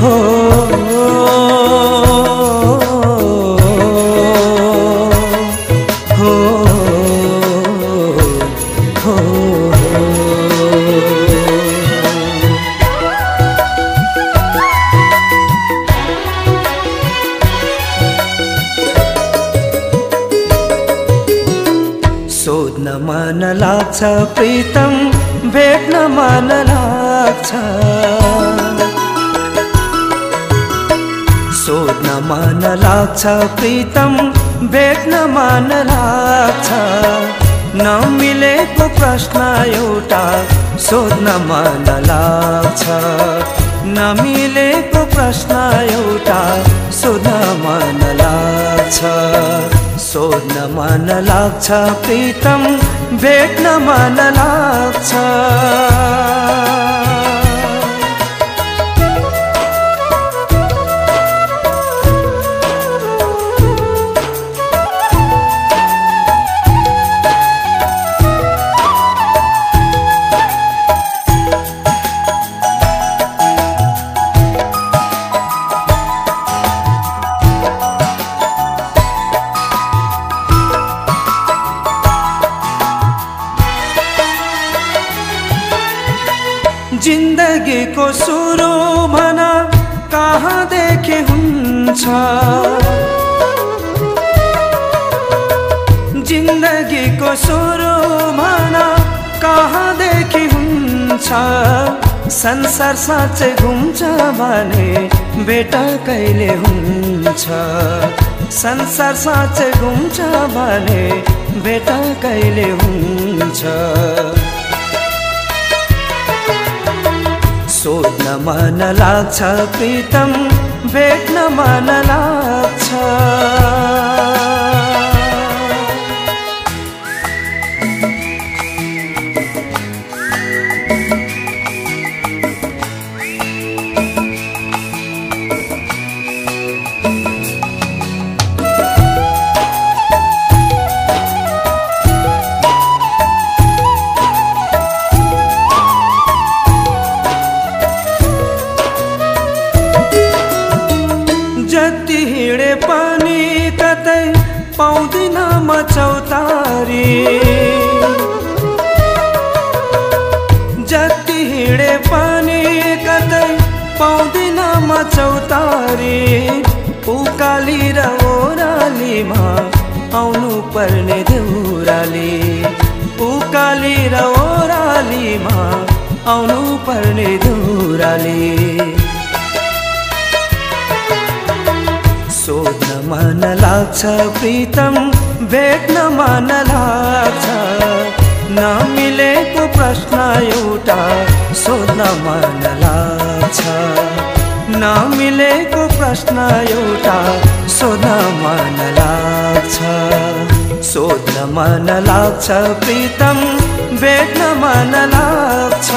हो हो सो मन लाग्छ प्रीतम। भेट्न मन लाग्छ। सोध्न मन लाग्छ प्रितम भेट्न मन लाग्छ। नमिलेको प्रश्न एउटा सोध्न मन लाग्छ। नमिलेको प्रश्न एउटा सोध्न मन सोध्न मन लाग्छ प्रितम भेट्न मन लाग्छ। जिन्दगीको सुरु भन कहाँदेखि हुन्छ? जिन्दगीको सुरु भन कहाँदेखि हुन्छ? संसार साँच्चै घुम्छ भने बेटा कहिले हुन्छ? संसार साँच्चै घुम्छ भने बेटा कहिले हुन्छ? सोध्न मन लाग्छ प्रितम भेट्न मन लाग्छ। चौतारी। जति हिँडे पनि कतै पाउँदिन म चौतारी। उकाली र ओरालीमा आउनु पर्ने देउराली। उकाली र ओरालीमा आउनु पर्ने देउराली। मन लाग्छ प्रितम भेट्न मन लाग्छ। नमिलेको प्रश्न एउटा सोध्न मन लाग्छ। नमिलेको प्रश्न एउटा सोध्न मन लाग्छ। सोध्न मन लाग्छ प्रितम भेट्न मन लाग्छ।